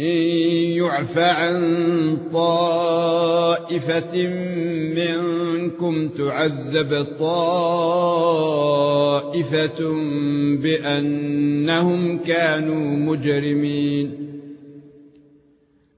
إن يعفى عن طائفة منكم تعذب طائفة بأنهم كانوا مجرمين.